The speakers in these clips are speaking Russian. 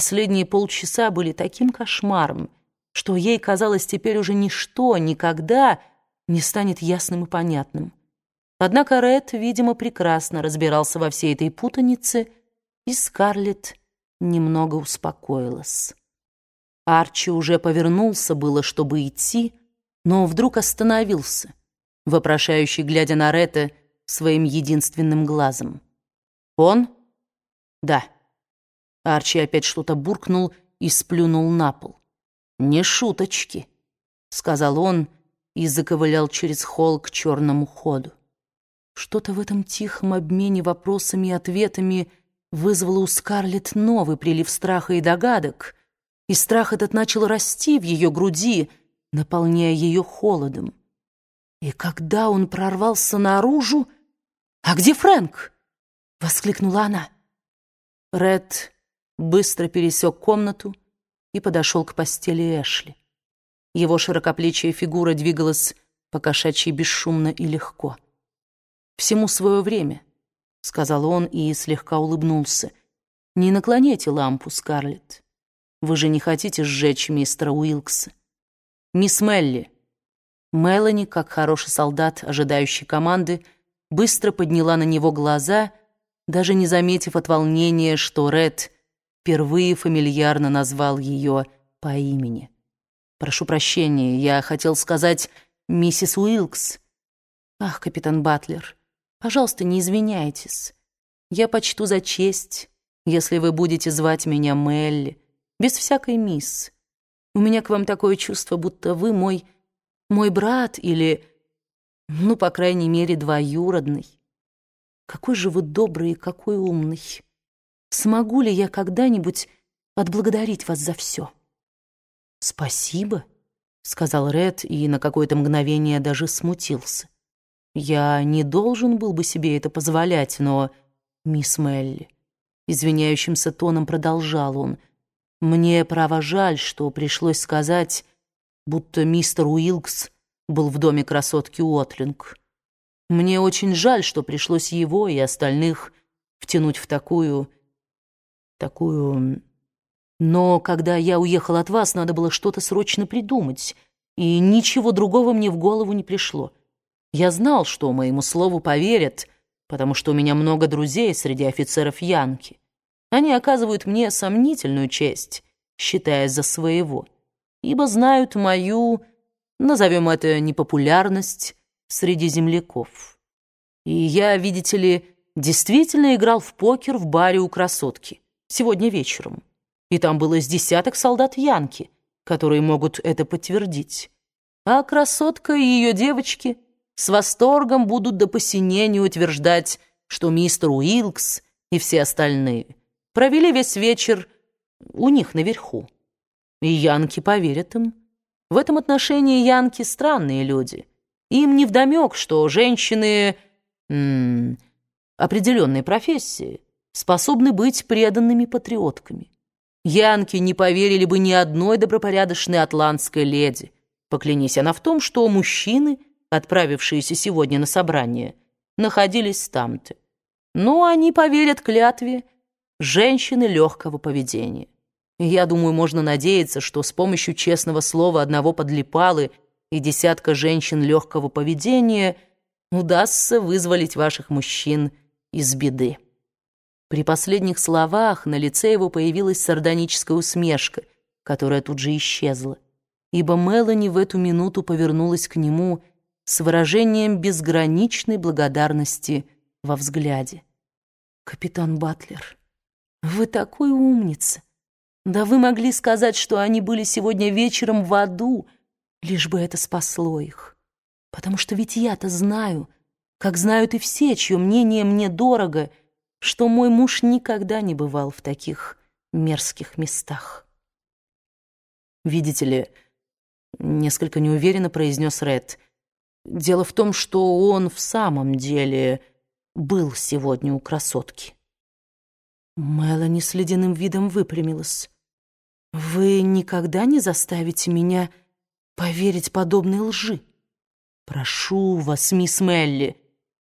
Последние полчаса были таким кошмаром, что ей казалось теперь уже ничто никогда не станет ясным и понятным. Однако Ред, видимо, прекрасно разбирался во всей этой путанице, и Скарлетт немного успокоилась. Арчи уже повернулся было, чтобы идти, но вдруг остановился, вопрошающий, глядя на Ретта своим единственным глазом. «Он?» «Да». Арчи опять что-то буркнул и сплюнул на пол. «Не шуточки», — сказал он и заковылял через холл к черному ходу. Что-то в этом тихом обмене вопросами и ответами вызвало у Скарлетт новый прилив страха и догадок, и страх этот начал расти в ее груди, наполняя ее холодом. И когда он прорвался наружу... «А где Фрэнк?» — воскликнула она. Ред быстро пересек комнату и подошел к постели Эшли. Его широкоплечья фигура двигалась покошачьи бесшумно и легко. «Всему свое время», — сказал он и слегка улыбнулся. «Не наклоняйте лампу, Скарлетт. Вы же не хотите сжечь мистера Уилкса. Мисс Мелли». Мелани, как хороший солдат, ожидающий команды, быстро подняла на него глаза, даже не заметив от волнения, что Ред впервые фамильярно назвал ее по имени. «Прошу прощения, я хотел сказать миссис Уилкс». «Ах, капитан Батлер». Пожалуйста, не извиняйтесь. Я почту за честь, если вы будете звать меня Мелли, без всякой мисс. У меня к вам такое чувство, будто вы мой... мой брат или... ну, по крайней мере, двоюродный. Какой же вы добрый и какой умный. Смогу ли я когда-нибудь отблагодарить вас за все? Спасибо, — сказал Ред и на какое-то мгновение даже смутился. Я не должен был бы себе это позволять, но... Мисс Мелли... Извиняющимся тоном продолжал он. Мне, право, жаль, что пришлось сказать, будто мистер Уилкс был в доме красотки Уотлинг. Мне очень жаль, что пришлось его и остальных втянуть в такую... такую... Но когда я уехал от вас, надо было что-то срочно придумать, и ничего другого мне в голову не пришло. Я знал, что моему слову поверят, потому что у меня много друзей среди офицеров Янки. Они оказывают мне сомнительную честь, считая за своего, ибо знают мою, назовем это, непопулярность среди земляков. И я, видите ли, действительно играл в покер в баре у красотки сегодня вечером. И там было с десяток солдат Янки, которые могут это подтвердить. А красотка и ее девочки — с восторгом будут до посинения утверждать, что мистер Уилкс и все остальные провели весь вечер у них наверху. И янки поверят им. В этом отношении янки странные люди. Им невдомек, что женщины определенной профессии способны быть преданными патриотками. Янки не поверили бы ни одной добропорядочной атлантской леди, поклянись она в том, что мужчины — отправившиеся сегодня на собрание, находились там-то. Но они поверят клятве женщины легкого поведения. я думаю, можно надеяться, что с помощью честного слова одного подлипалы и десятка женщин легкого поведения удастся вызволить ваших мужчин из беды. При последних словах на лице его появилась сардоническая усмешка, которая тут же исчезла, ибо Мелани в эту минуту повернулась к нему с выражением безграничной благодарности во взгляде. «Капитан Батлер, вы такой умница! Да вы могли сказать, что они были сегодня вечером в аду, лишь бы это спасло их. Потому что ведь я-то знаю, как знают и все, чье мнение мне дорого, что мой муж никогда не бывал в таких мерзких местах. «Видите ли...» — несколько неуверенно произнес Ред — Дело в том, что он в самом деле был сегодня у красотки. Мелани с ледяным видом выпрямилась. «Вы никогда не заставите меня поверить подобной лжи? Прошу вас, мисс Мелли,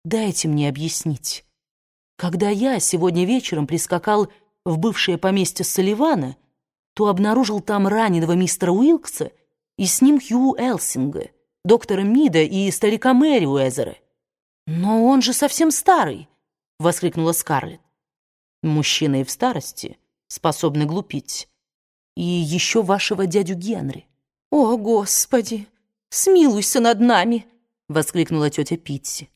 дайте мне объяснить. Когда я сегодня вечером прискакал в бывшее поместье Салливана, то обнаружил там раненого мистера Уилкса и с ним Хью Элсинга, доктора Мида и старика Мэри Уэзера. «Но он же совсем старый!» — воскликнула Скарлетт. «Мужчины и в старости способны глупить. И еще вашего дядю Генри». «О, Господи! Смилуйся над нами!» — воскликнула тетя Питти.